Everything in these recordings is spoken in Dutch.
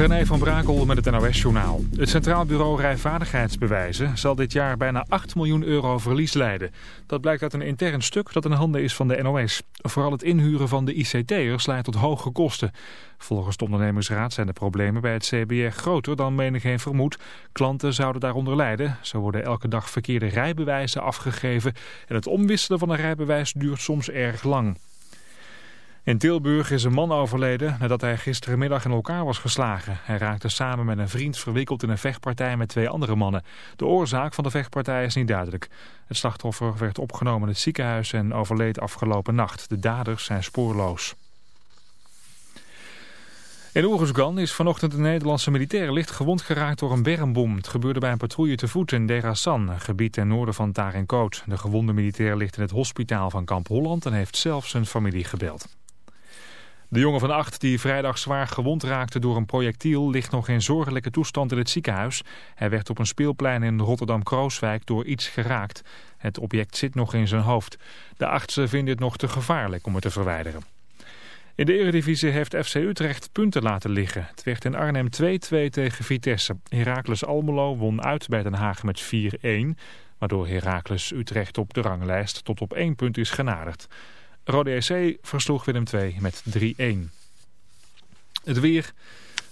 René van Brakel met het NOS-journaal. Het Centraal Bureau Rijvaardigheidsbewijzen zal dit jaar bijna 8 miljoen euro verlies leiden. Dat blijkt uit een intern stuk dat in handen is van de NOS. Vooral het inhuren van de ICT'ers leidt tot hoge kosten. Volgens de ondernemingsraad zijn de problemen bij het CBR groter dan menigeen vermoedt. Klanten zouden daaronder lijden. Zo worden elke dag verkeerde rijbewijzen afgegeven en het omwisselen van een rijbewijs duurt soms erg lang. In Tilburg is een man overleden nadat hij gisterenmiddag in elkaar was geslagen. Hij raakte samen met een vriend verwikkeld in een vechtpartij met twee andere mannen. De oorzaak van de vechtpartij is niet duidelijk. Het slachtoffer werd opgenomen in het ziekenhuis en overleed afgelopen nacht. De daders zijn spoorloos. In Oeruzgan is vanochtend een Nederlandse militair licht gewond geraakt door een bermbom. Het gebeurde bij een patrouille te voet in Derasan, een gebied ten noorden van Tarenkot. De gewonde militair ligt in het hospitaal van Kamp Holland en heeft zelf zijn familie gebeld. De jongen van acht die vrijdag zwaar gewond raakte door een projectiel ligt nog in zorgelijke toestand in het ziekenhuis. Hij werd op een speelplein in Rotterdam-Krooswijk door iets geraakt. Het object zit nog in zijn hoofd. De artsen vinden het nog te gevaarlijk om het te verwijderen. In de eredivisie heeft FC Utrecht punten laten liggen. Het werd in Arnhem 2-2 tegen Vitesse. Heracles Almelo won uit bij Den Haag met 4-1... waardoor Heracles Utrecht op de ranglijst tot op één punt is genaderd. Rode EC versloeg Willem II met 3-1. Het weer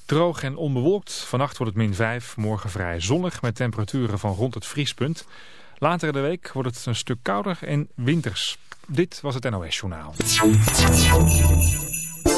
droog en onbewolkt. Vannacht wordt het min 5, morgen vrij zonnig met temperaturen van rond het vriespunt. Later in de week wordt het een stuk kouder en winters. Dit was het NOS Journaal.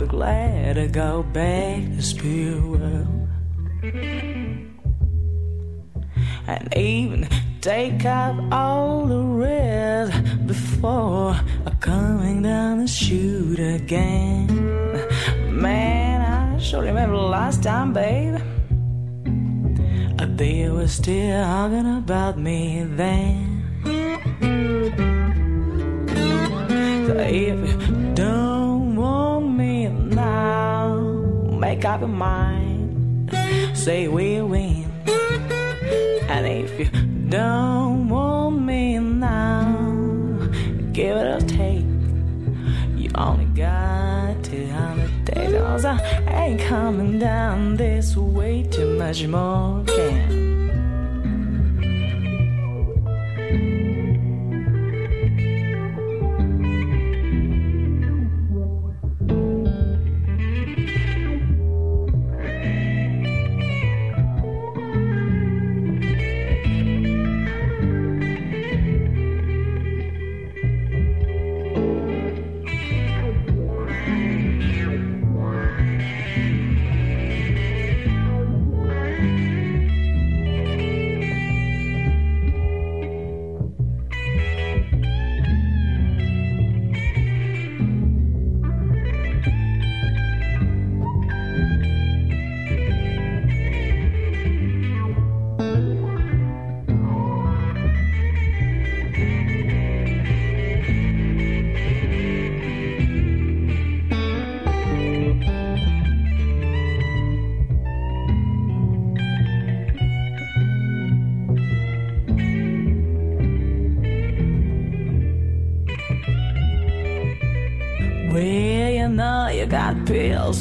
Be glad to go back to spirit world. And even take out all the rest before coming down the chute again. Man, I sure remember last time, babe. They were still talking about me then. So if up your mind. Say we'll win. And if you don't want me now, give it a take. You only got 200 days. I ain't coming down this way too much more.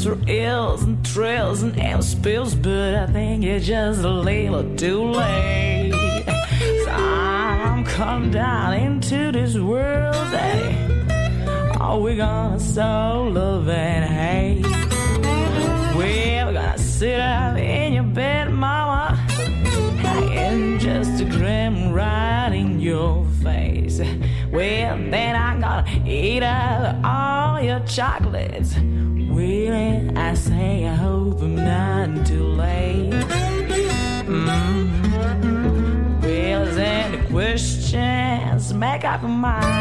For ills and trills and M spills, but I think you're just a little too late. So I'm come down into this world, Daddy. Are we gonna sow love and hate? We're gonna sit up in your bed, Mama, and just a grim right in your face. Well, then I'm gonna eat up all your chocolates. I say I hope I'm not too late. Mm. Well, is any questions? Make up your mind.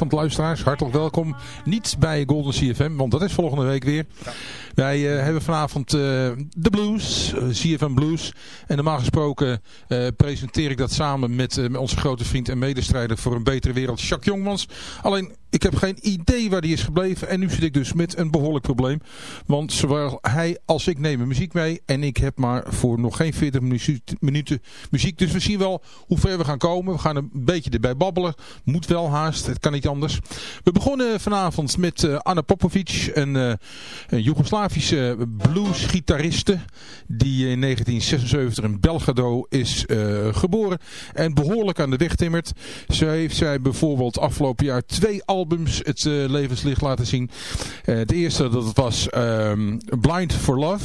Goedenavond luisteraars, hartelijk welkom. Niet bij Golden CFM, want dat is volgende week weer. Wij eh, hebben vanavond eh, de blues, eh, CFM Blues. En normaal gesproken presenteer ik dat samen met, met onze grote vriend en medestrijder voor een betere wereld, Jacques Jongmans. Alleen, ik heb geen idee waar die is gebleven. En nu zit ik dus met een behoorlijk probleem. Want zowel hij als ik nemen muziek mee. En ik heb maar voor nog geen 40 minu- minuten muziek. Dus we zien wel hoe ver we gaan komen. We gaan een beetje erbij babbelen. Moet wel haast. Het kan niet anders. We begonnen vanavond met eh, Anna Popovic. Een, eh, een Joegoslavische bluesgitariste. Die in 1976 in Belgrado is eh, geboren. En behoorlijk aan de weg timmert. Zo heeft zij bijvoorbeeld afgelopen jaar twee het eh, levenslicht laten zien. Eh, de eerste dat was ehm, Blind for Love.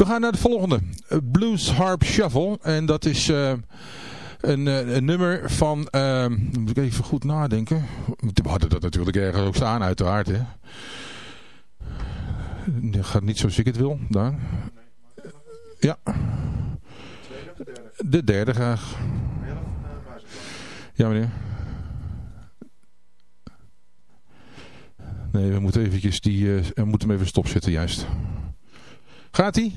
We gaan naar de volgende. Blues Harp Shuffle. En dat is uh, een, een, nummer van... Uh, moet ik even goed nadenken. We hadden dat natuurlijk ergens ook staan uiteraard. Hè. Dat gaat niet zoals ik het wil. Daar. Ja. De derde graag. Ja meneer. Nee, we moeten eventjes die... Uh, moeten hem even stopzetten juist. Gaat hij?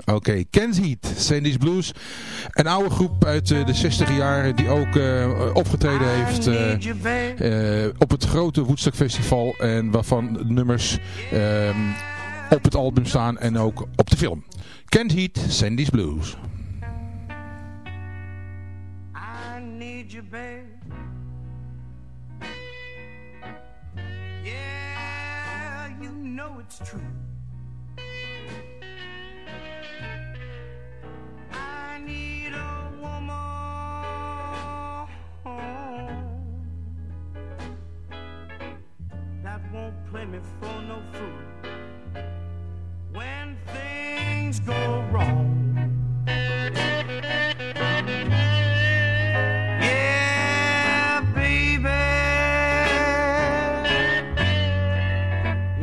Oké, okay. Ken's Heat, Sandy's Blues. Een oude groep uit uh, de 60 jaren die ook uh, opgetreden heeft uh, op het grote Woodstock Festival. En waarvan nummers um, op het album staan en ook op de film. Ken's Heat, Sandy's Blues. I need you, babe. Yeah, you know it's true. Me for no fool when things go wrong. Yeah, baby.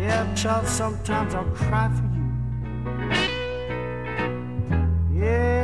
Yeah, child, sometimes I'll cry for you. Yeah,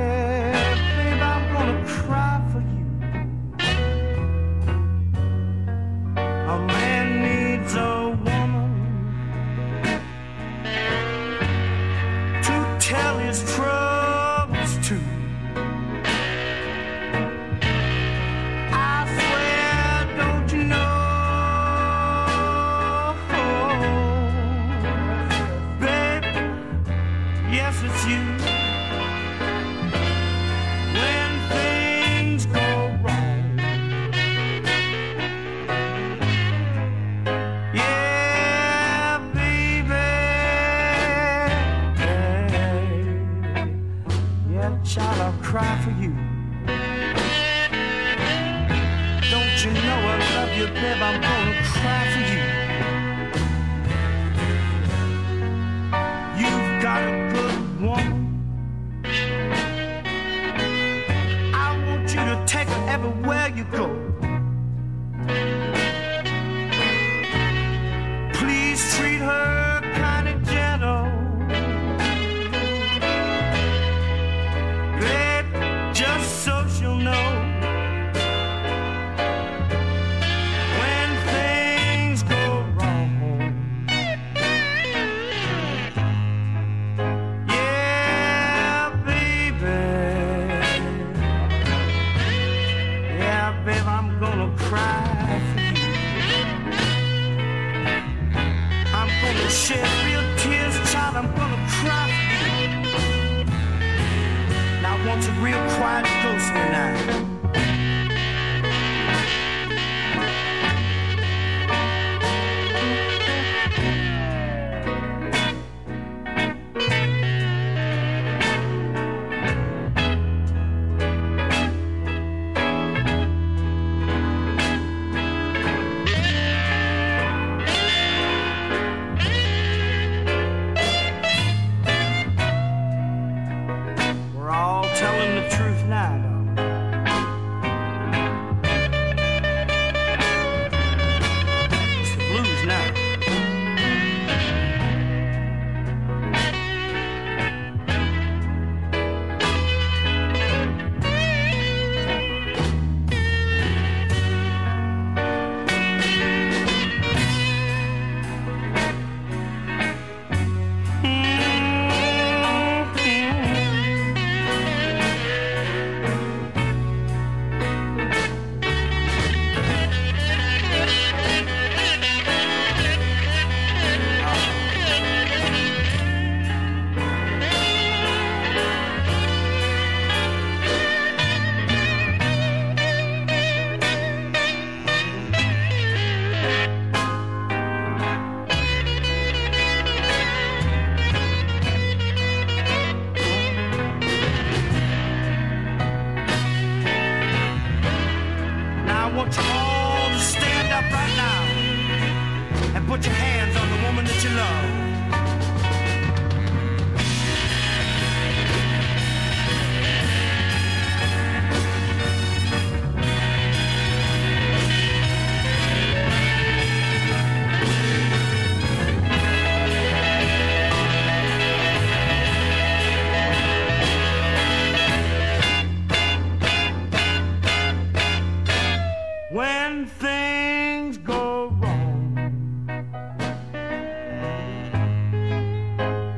when things go wrong.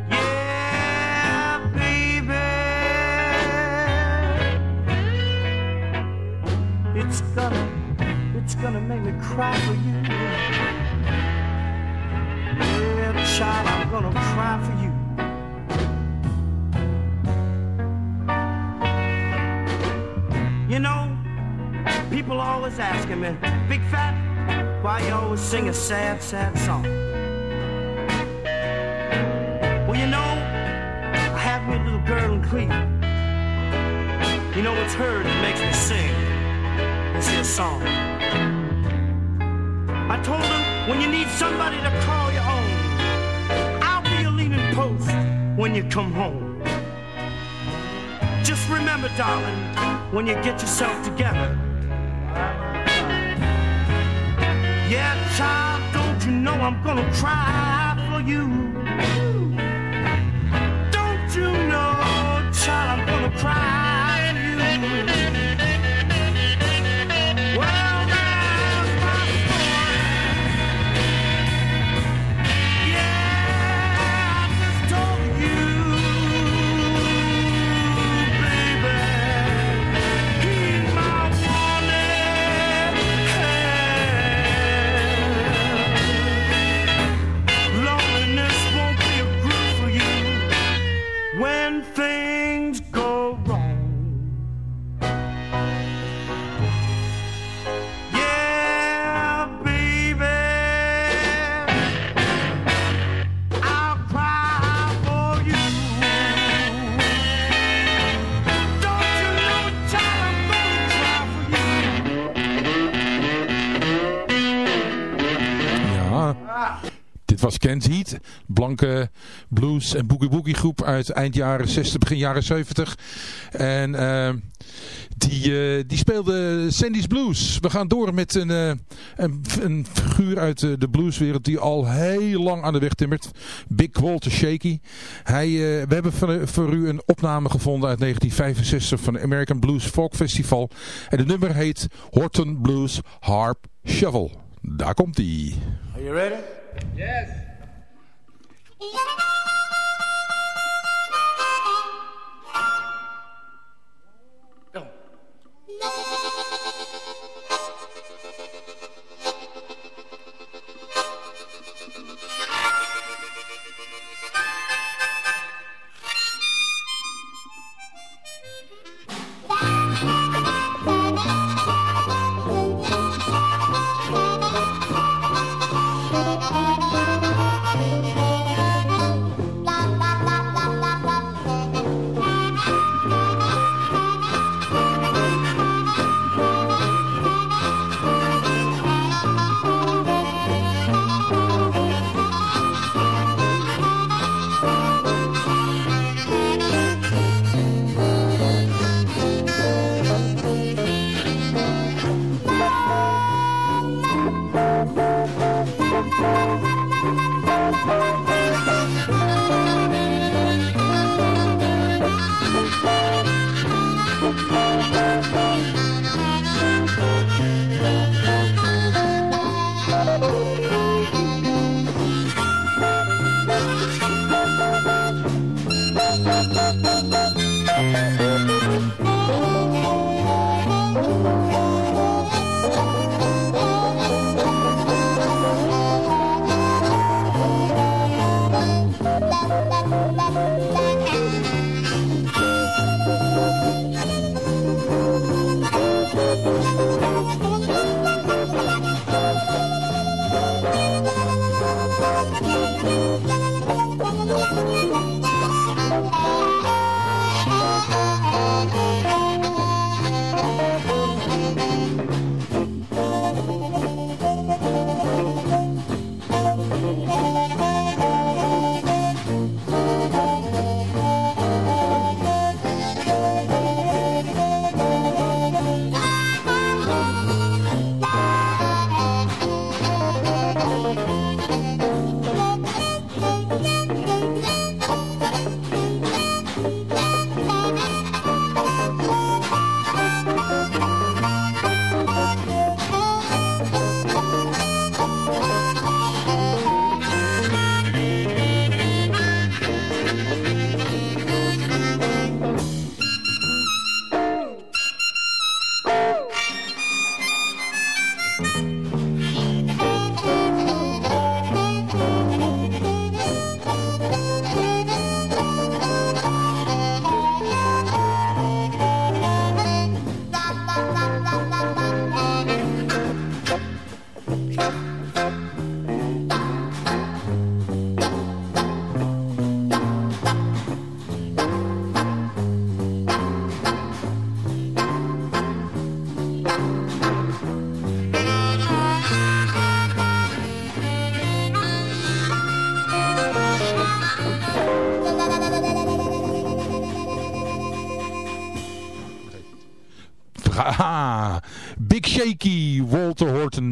Yeah, baby, it's gonna, it's gonna make me cry for you. Yeah, child, I'm gonna cry for you. People always asking me, Big Fat, why you always sing a sad, sad song? Well, you know, I have me a little girl in Cleveland. You know, it's her that makes me sing this here song. I told her, when you need somebody to call your own, I'll be your leaning post when you come home. Just remember, darling, when you get yourself together. Yeah, child, don't you know I'm gonna cry for you? Don't you know, child, I'm gonna cry Was Kent Heat, blanke blues en boogie boogie groep uit eind jaren 60, begin jaren 70. En eh, die, eh, die speelde Sandy's Blues. We gaan door met een, eh, een, een figuur uit de blueswereld die al heel lang aan de weg timmert. Big Walter Shaky. Hij, eh, we hebben voor, voor u een opname gevonden uit 1965 van het American Blues Folk Festival. En het nummer heet Horton Blues Harp Shovel. Daar komt hij. Are you ready? Yes.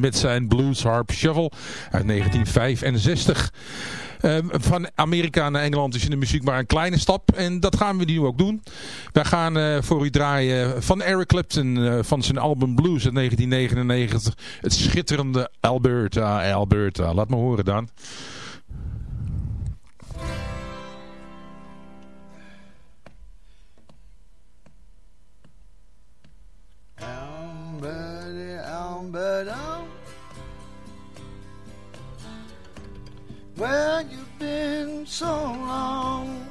Met zijn Blues Harp Shovel uit 1965. Ehm, van Amerika naar Engeland is in de muziek maar een kleine stap. En dat gaan we nu ook doen. Wij gaan uh, voor u draaien van Eric Clapton uh, van zijn album Blues uit 1999. Het schitterende Alberta, Alberta. Laat me horen dan. Alberta, where you've been so long.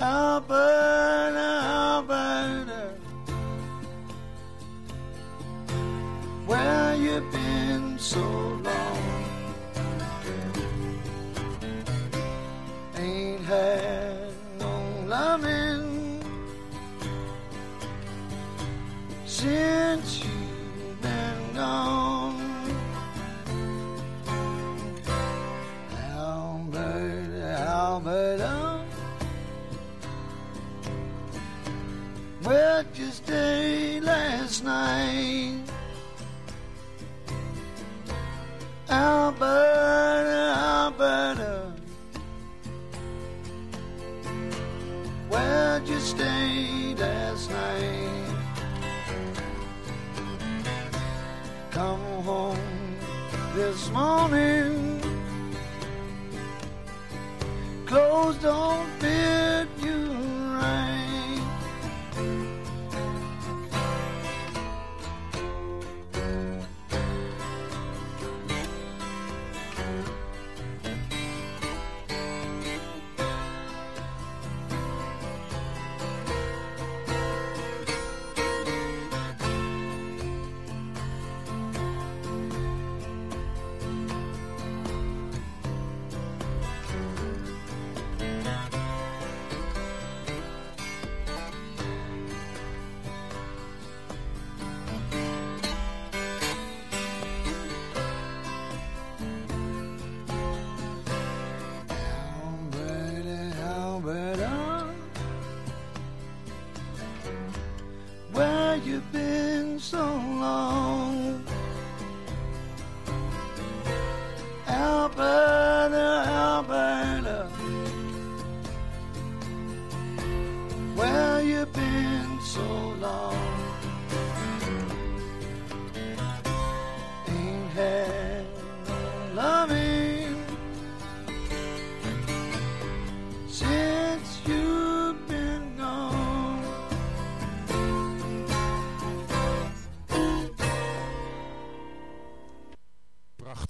Alberta, Alberta, where you've been so long. Ain't had no loving since you've been gone. Alberta, where'd you stay last night? Alberta, Alberta, where'd you stay last night? Come home this morning. Don't fit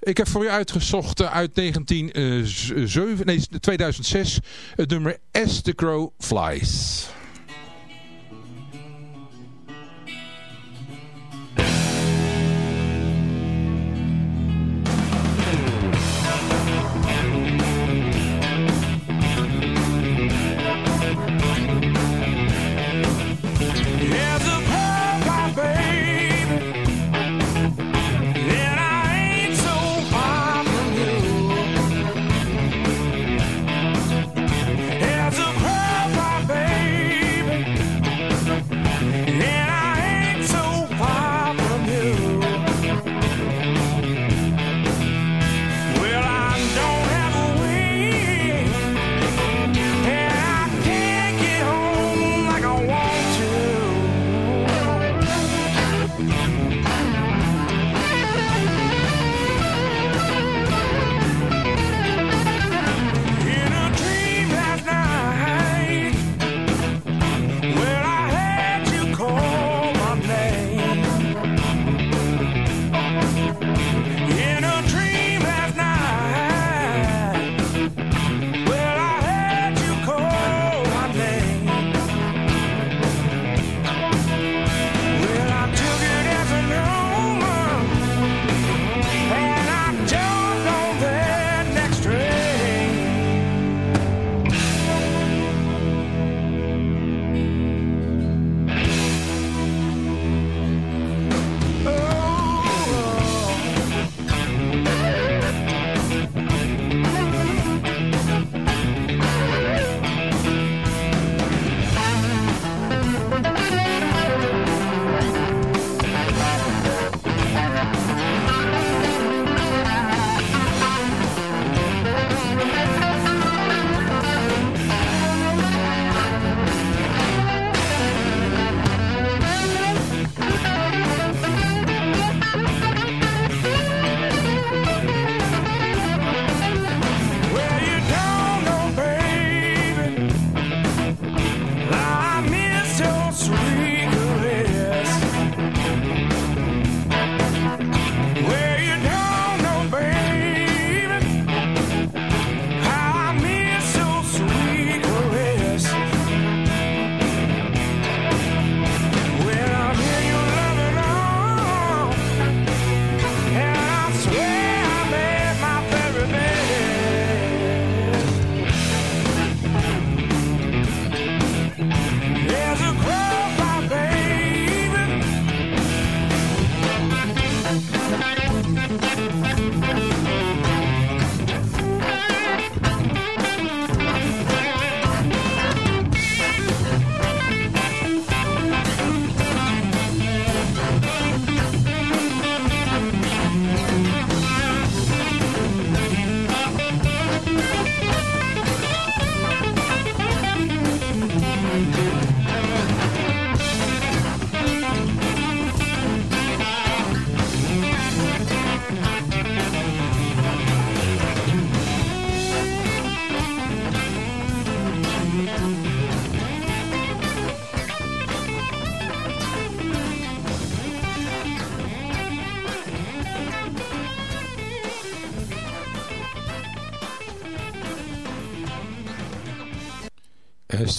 Ik heb voor u uitgezocht eh, uit 1907, nee, 2006 het nummer As the Crow Flies.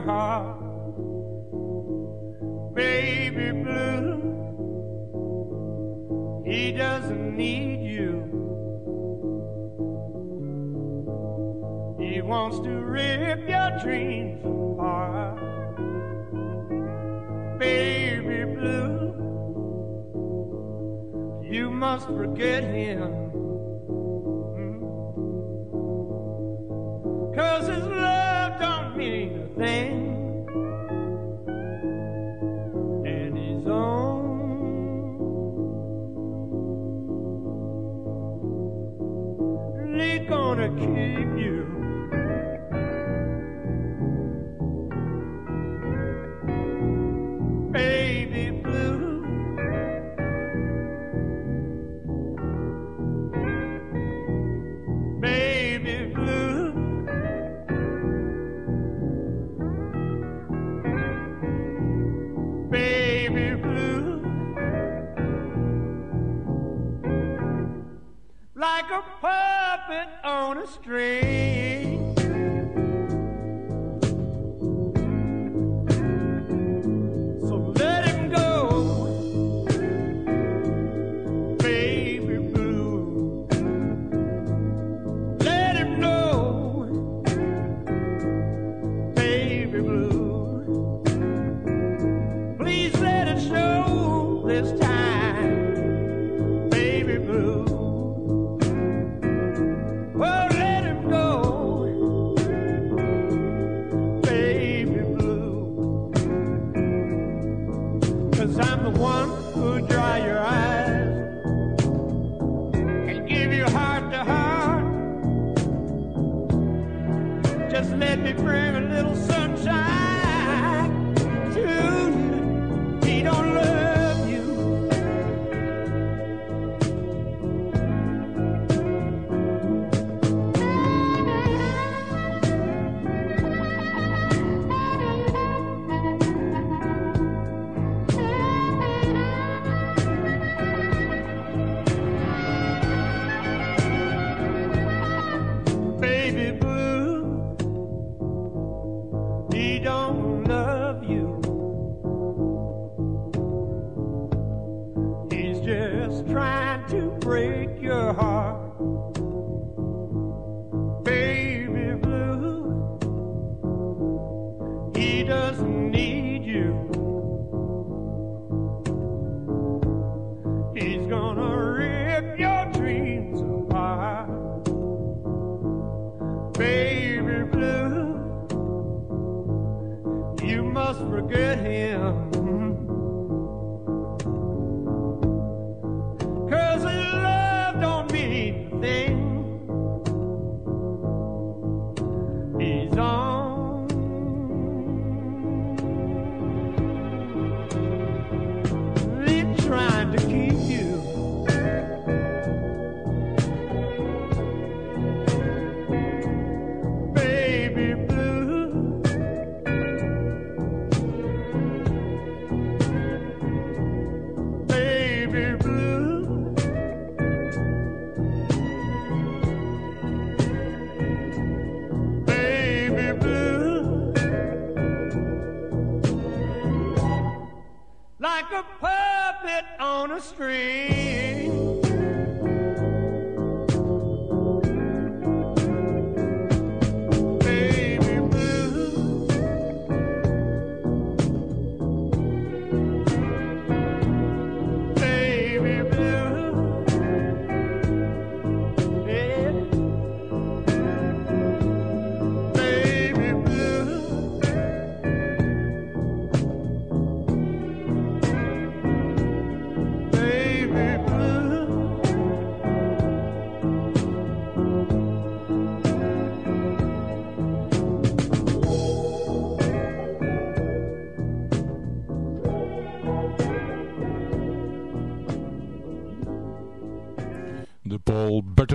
Heart. Baby blue. He doesn't need you. He wants to rip your dreams apart baby blue. You must forget him.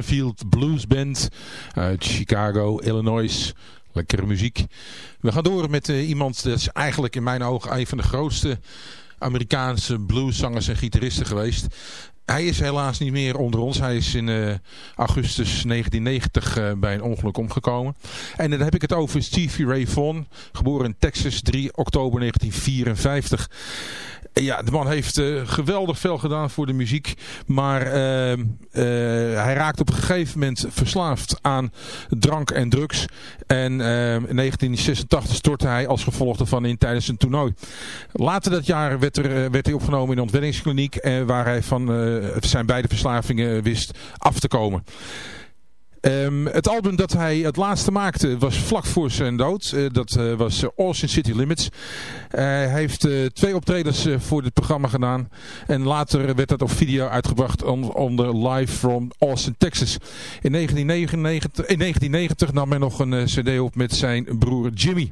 Riverfield Blues Band uit Chicago, Illinois. Lekkere muziek. We gaan door met uh, iemand, dat is eigenlijk in mijn ogen een van de grootste Amerikaanse blueszangers en gitaristen geweest. Hij is helaas niet meer onder ons. Hij is in uh, augustus 1990 uh, bij een ongeluk omgekomen. En dan heb ik het over Stevie Ray Vaughan. Geboren in Texas 3 oktober 1954. Ja, de man heeft uh, geweldig veel gedaan voor de muziek. Maar uh, uh, hij raakte op een gegeven moment verslaafd aan drank en drugs. En in 1986 stortte hij als gevolg daarvan in tijdens een toernooi. Later dat jaar werd, er, werd hij opgenomen in een ontwenningskliniek. waar hij van zijn beide verslavingen wist af te komen. Um, het album dat hij het laatste maakte was vlak voor zijn dood. Uh, dat uh, was uh, Austin City Limits. hij heeft twee optredens voor dit programma gedaan. En later werd dat op video uitgebracht on, onder Live from Austin, Texas. In 1999, in 1990 nam hij nog een cd op met zijn broer Jimmy.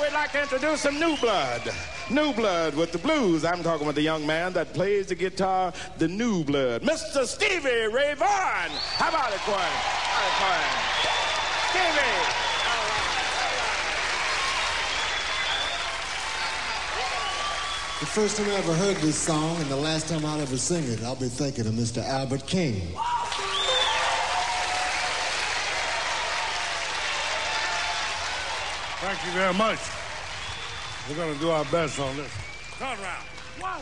We'd like to introduce some new blood. New blood with the blues. I'm talking with the young man that plays the guitar, the new blood. Mr. Stevie Ray Vaughan. How about it, Corey? How about it, Stevie. The first time I ever heard this song and the last time I'll ever sing it, I'll be thinking of Mr. Albert King. Thank you very much. We're going to do our best on this. Turn around. One,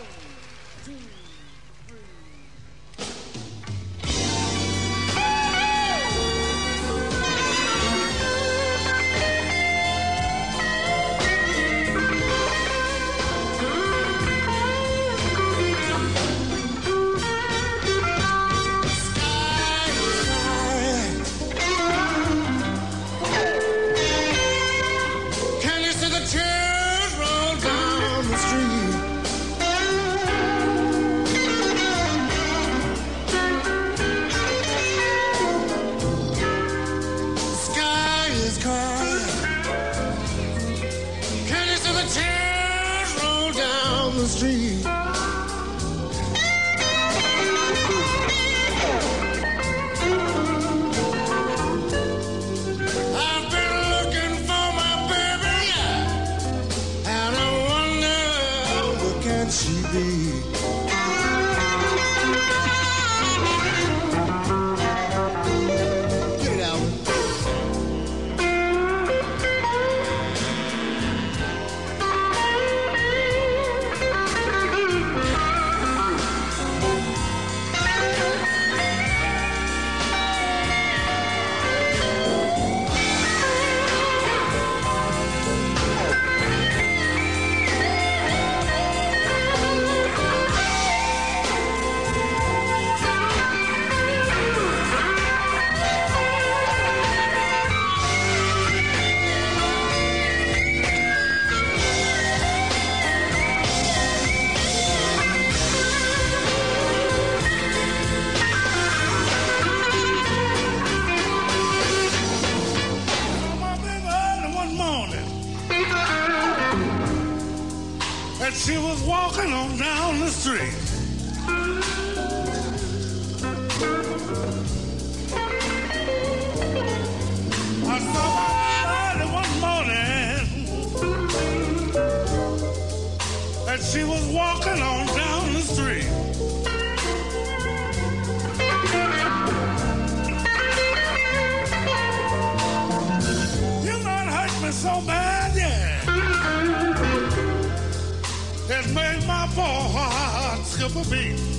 My baby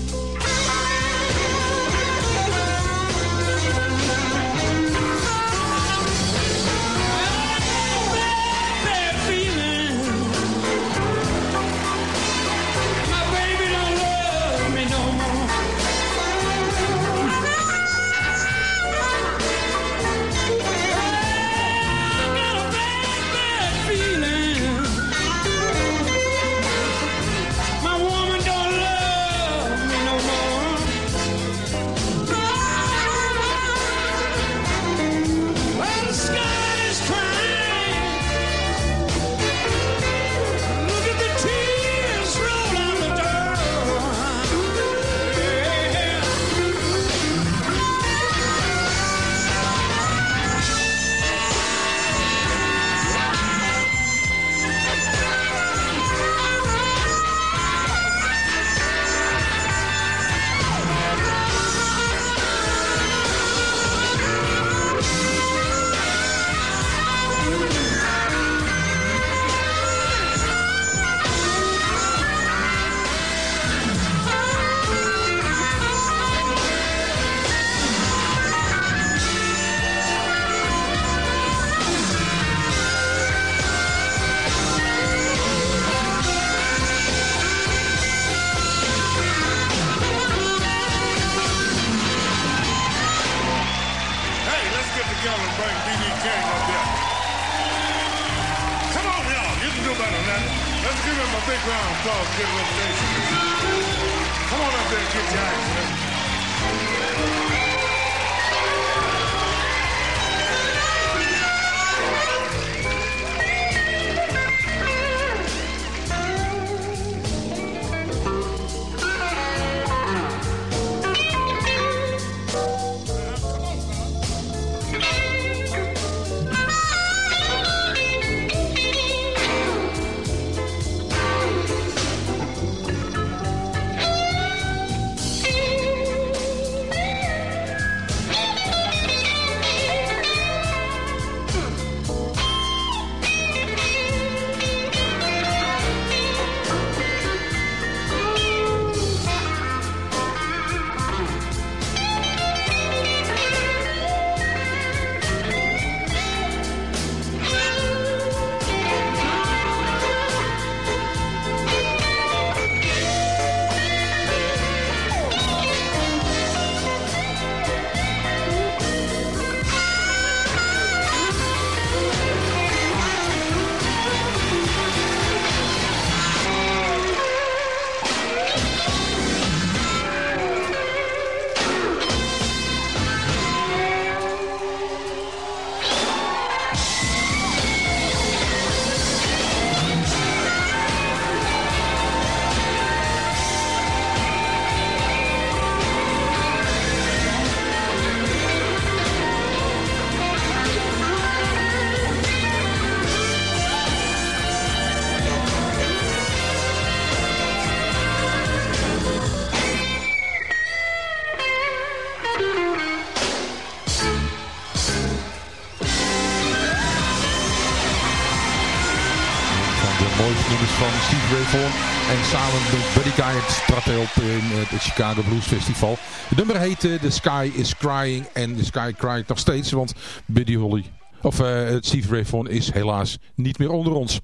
En samen met Buddy Guy trad hij op in eh, het Chicago Blues Festival. Het nummer heette The Sky is Crying. En The Sky crying nog steeds, want Buddy Holly, of eh, Steve Ray is helaas niet meer onder ons.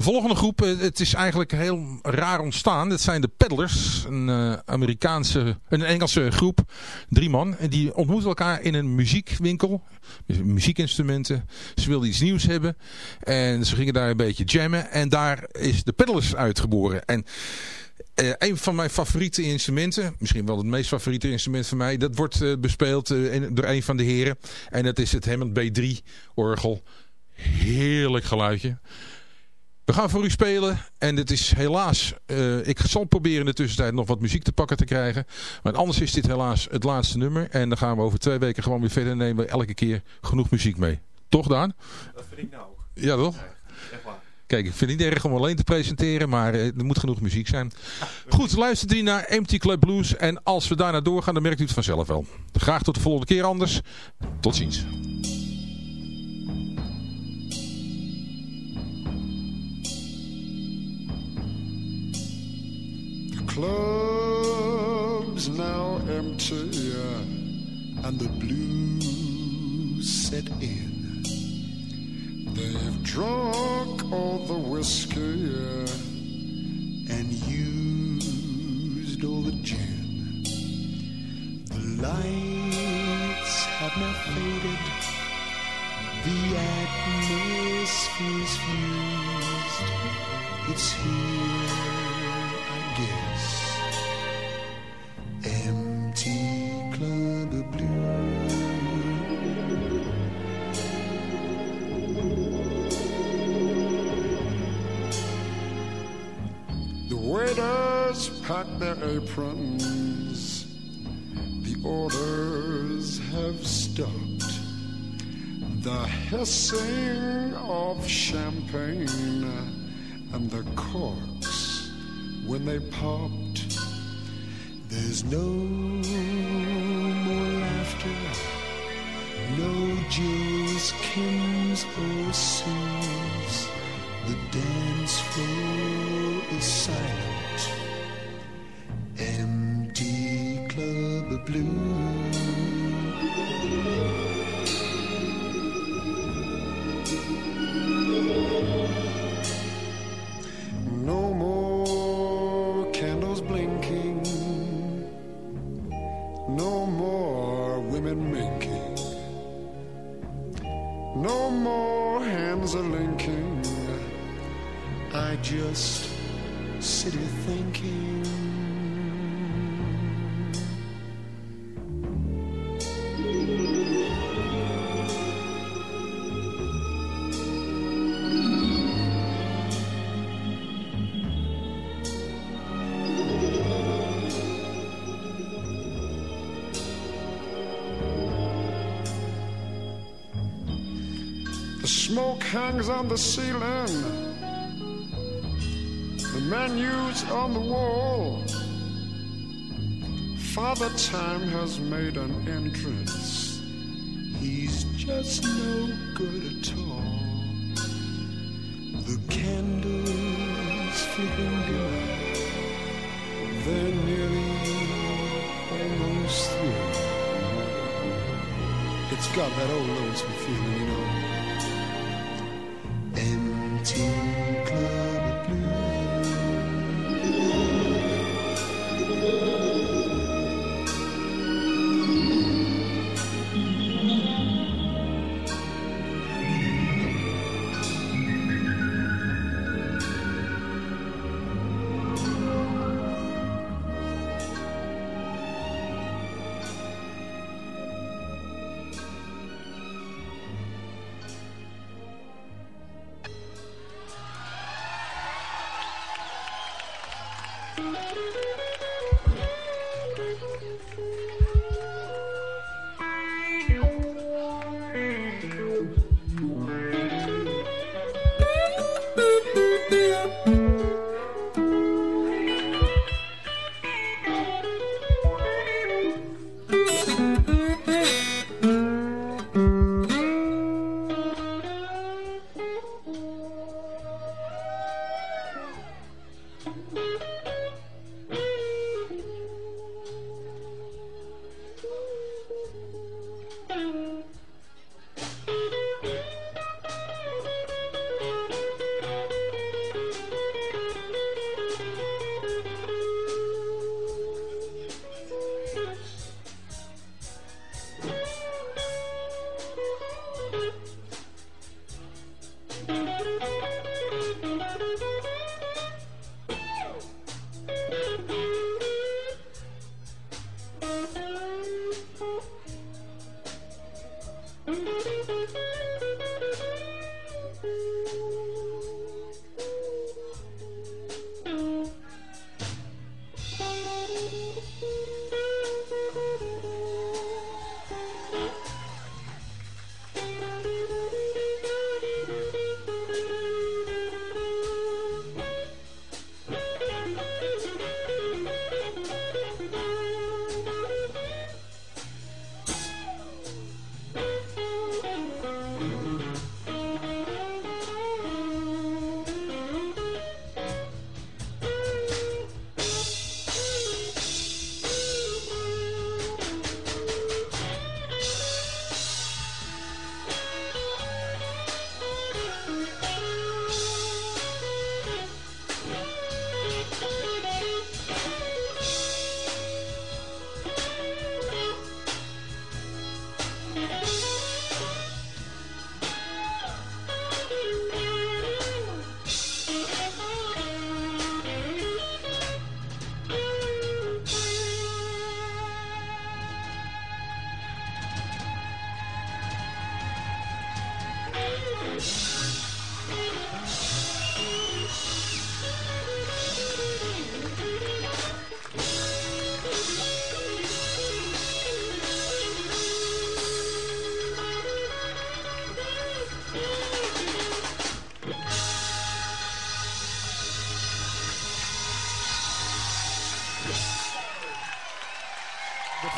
Volgende groep, eh, het is eigenlijk heel raar ontstaan. Dat zijn de Peddlers, een eh, Amerikaanse, een Engelse groep, drie man. En die ontmoeten elkaar in een muziekwinkel, muziekinstrumenten. Ze wilden iets nieuws hebben en ze gingen daar een beetje jammen. En daar is de Peddlers uitgeboren. En eh, een van mijn favoriete instrumenten, misschien wel het meest favoriete instrument van mij, dat wordt bespeeld door een van de heren. En dat is het Hammond B3 orgel. Heerlijk geluidje. We gaan voor u spelen en het is helaas, eh, ik zal proberen in de tussentijd nog wat muziek te pakken te krijgen. Maar anders is dit helaas het laatste nummer en dan gaan we over twee weken gewoon weer verder en nemen we elke keer genoeg muziek mee. Toch Daan? Dat vind ik nou ook. Ja toch? Echt waar. Kijk, ik vind het niet erg om alleen te presenteren, maar eh, er moet genoeg muziek zijn. Goed, luistert u naar Empty Club Blues en als we daarna doorgaan, dan merkt u het vanzelf wel. Graag tot de volgende keer anders. Tot ziens. Club's now empty uh, and the blues set in. They've drunk all the whiskey uh, and used all the gin. The lights have now faded, the atmosphere's fused. It's here, waiters pack their aprons. The orders have stopped. The hissing of champagne and the corks when they popped. There's no more laughter, no Jules Kims or Sue's. The dance floor is silent, blue. Smoke hangs on the ceiling. The menus on the wall. Father Time has made an entrance. He's just no good at all. The candles flickering dim. They're nearly almost through. It's got that old lonesome feeling, you know.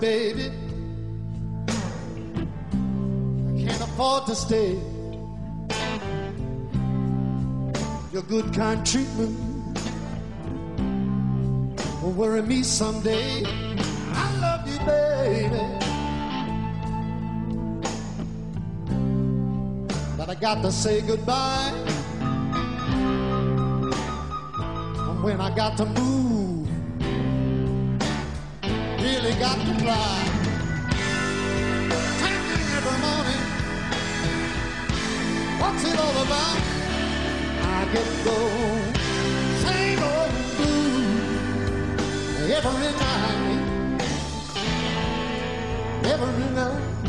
Baby. I can't afford to stay. Your good, kind treatment will worry me someday. I love you, baby. But I got to say goodbye. And when I got to move, got to fly. Tackling every morning. What's it all about? I get the same old blues every night. Every night.